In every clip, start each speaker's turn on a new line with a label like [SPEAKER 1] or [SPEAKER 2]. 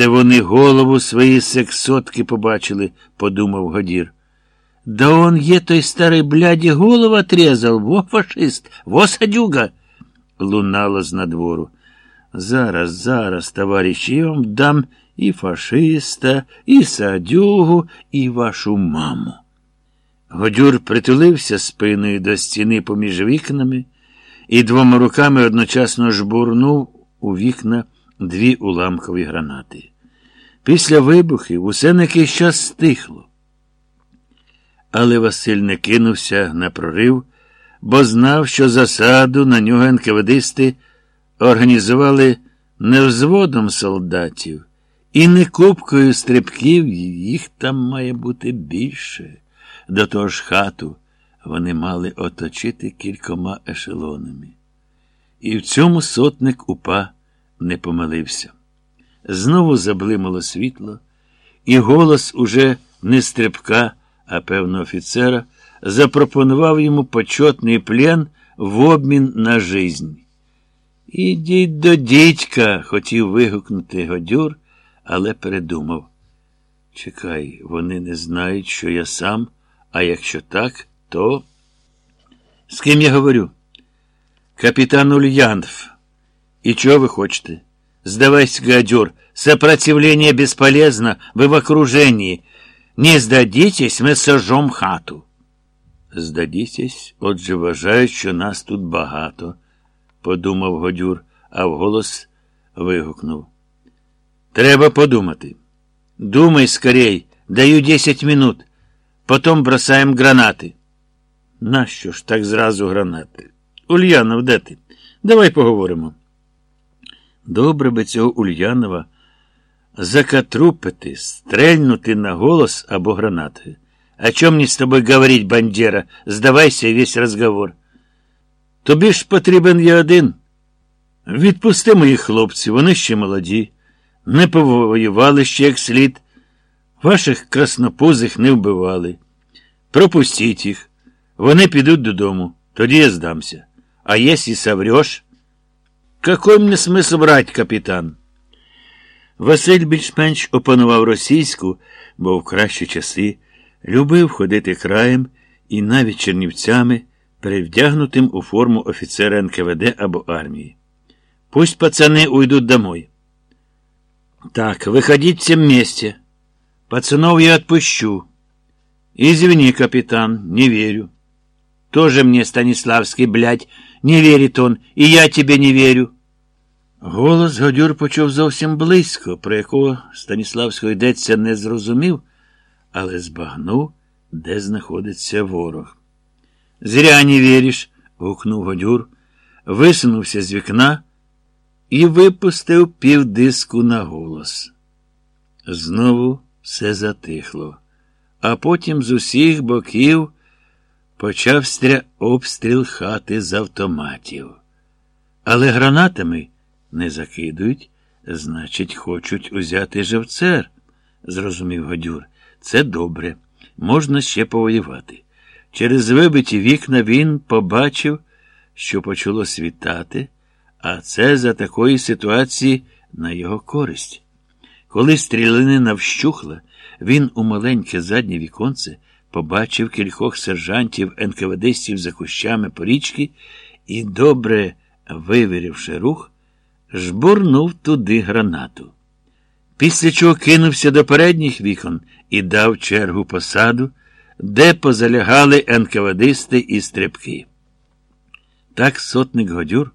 [SPEAKER 1] Це вони голову свої сексотки побачили, подумав Годір. Да он є той старий бляді голову отрезал, во фашист, во садюга. Лунало з надвору. Зараз, зараз, товариші, я вам дам і фашиста, і садюгу, і вашу маму. Годюр притулився спиною до стіни поміж вікнами і двома руками одночасно жбурнув у вікна дві уламкові гранати. Після вибухів усе на якийсь час стихло. Але Василь не кинувся на прорив, бо знав, що засаду на нього НКВДисти організували не взводом солдатів і не купкою стрибків, їх там має бути більше. До того ж хату вони мали оточити кількома ешелонами. І в цьому сотник упа не помилився. Знову заблимало світло, і голос уже не стрибка, а певно офіцера, запропонував йому почетний плен в обмін на жизнь. Ідіть до дідька, хотів вигукнути Годюр, але передумав. Чекай, вони не знають, що я сам, а якщо так, то. З ким я говорю? Капітан Ульянов. И чего вы хочете? Сдавайся, гадюр. Сопротивление бесполезно, вы в окружении. Не сдадитесь, ми сожжем хату. Здадітесь, отже, вважають, що нас тут багато, подумав Годюр, а вголос вигукнув. Треба подумати. Думай скорей, даю десять минут. Потом бросаем гранати. Нащо ж так зразу гранати? Ульянов, де ти? Давай поговоримо. Добре би цього Ульянова закатрупити, стрельнути на голос або гранати. О чем мне с тобой говорить, Бандера? Здавайся весь розговор. Тобі ж потрібен я один. Відпусти моїх хлопців, вони ще молоді, не повоювали ще як слід. Ваших краснопузих не вбивали. Пропустіть їх. Вони підуть додому. Тоді я здамся. А если соврешь? Какой мне смысл брать, капітан? Василь більш-менш опанував російську, бо в кращі часи любив ходити краєм і навіть чернівцями, перевдягнутим у форму офіцера НКВД або армії. Пусть пацаны уйдут домой. Так, выходить всем вместе. Пацанов я отпущу. Извини, капитан, не верю. Тоже мне, Станиславский, блядь, не верит он, і я тебе не вірю. Голос Годюр почув зовсім близько, про якого Станіславського йдеться не зрозумів, але збагнув, де знаходиться ворог. Зря не віриш, гукнув Годюр, висунувся з вікна і випустив півдиску на голос. Знову все затихло, а потім з усіх боків. Почав стря обстріл хати з автоматів. Але гранатами не закидують, значить, хочуть узяти живцер, зрозумів Гадюр. Це добре, можна ще повоювати. Через вибиті вікна він побачив, що почало світати, а це за такої ситуації на його користь. Коли стрілянина вщухла, він у маленьке заднє віконце побачив кількох сержантів НКВДстів за кущами порічки і, добре вивіривши рух, жбурнув туди гранату. Після чого кинувся до передніх вікон і дав чергу посаду, де позалягали НКВДсти і стрибки. Так сотник Годюр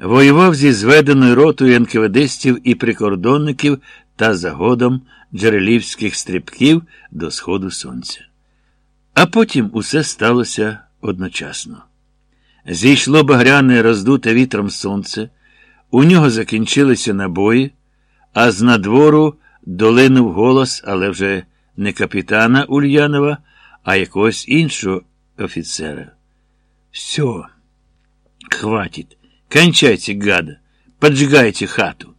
[SPEAKER 1] воював зі зведеною ротою НКВДстів і прикордонників та загодом джерелівських стрибків до сходу сонця. А потім усе сталося одночасно. Зійшло багряне роздуте вітром сонце, у нього закінчилися набої, а з надвору долинув голос, але вже не капітана Ульянова, а якогось іншого офіцера. Все, хватит, кончайте, гада, поджигайте хату.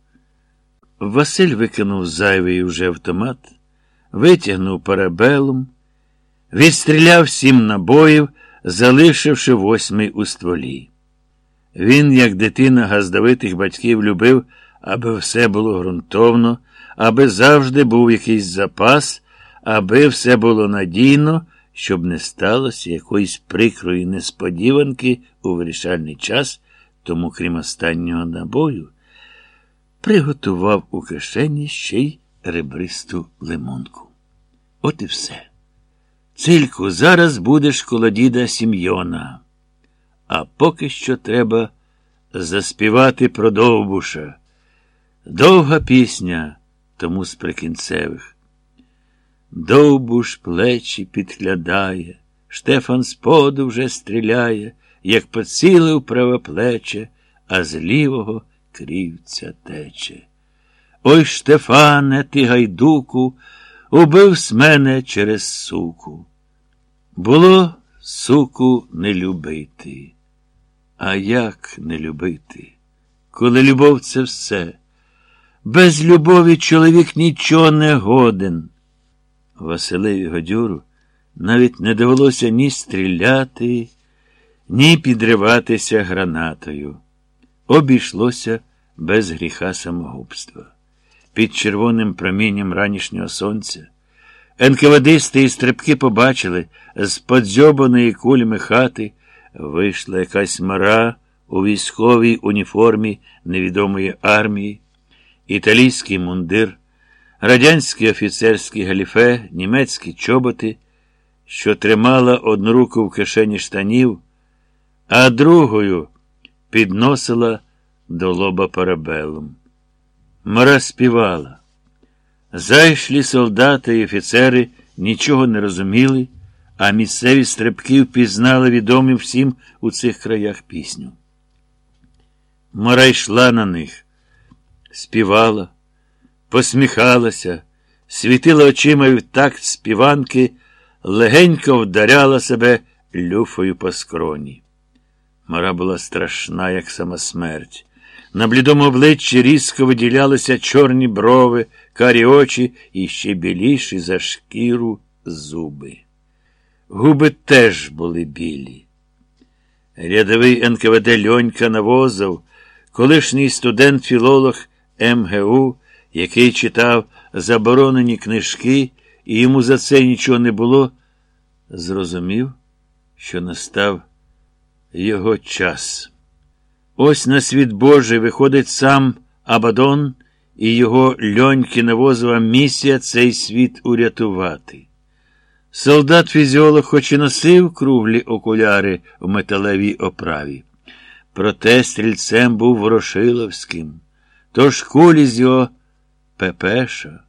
[SPEAKER 1] Василь викинув зайвий уже автомат, витягнув парабелум. Відстріляв сім набоїв, залишивши восьмий у стволі. Він, як дитина газдовитих батьків, любив, аби все було ґрунтовно, аби завжди був якийсь запас, аби все було надійно, щоб не сталося якоїсь прикрої несподіванки у вирішальний час, тому, крім останнього набою, приготував у кишені ще й ребристу лимонку. От і все. Цильку, зараз будеш коло діда Сім'йона. А поки що треба заспівати про Довбуша. Довга пісня тому з прикінцевих. Довбуш плечі підглядає, Штефан споду вже стріляє, як поцілив праве плече, а з лівого крівця тече. Ой, Штефане, ти, гайдуку, убив с мене через суку. Було суку не любити. А як не любити? Коли любов це все. Без любові чоловік нічого не годен. Василеві Годюру навіть не довелося ні стріляти, ні підриватися гранатою. Обійшлося без гріха самогубства. Під червоним промінням ранішнього сонця НКВДисти і стрибки побачили, з подзьобаної кулями хати вийшла якась мара у військовій уніформі невідомої армії, італійський мундир, радянський офіцерський галіфе, німецькі чоботи, що тримала одну руку в кишені штанів, а другою підносила до лоба парабелом. Мара співала. Зайшлі солдати і офіцери нічого не розуміли, а місцеві стрибки впізнали відомі всім у цих краях пісню. Мара йшла на них, співала, посміхалася, світила очима в такт співанки, легенько вдаряла себе люфою по скроні. Мара була страшна, як сама смерть. На блідому обличчі різко виділялися чорні брови, карі очі і ще біліші за шкіру зуби. Губи теж були білі. Рядовий НКВД Льонька Навозов, колишній студент-філолог МГУ, який читав заборонені книжки, і йому за це нічого не було, зрозумів, що настав його час. Ось на світ Божий виходить сам Абадон і його льоньки навозова місія цей світ урятувати. Солдат фізіолог хоч і носив круглі окуляри в металевій оправі, проте стрільцем був Ворошиловським, тож кулі з його Пепеша.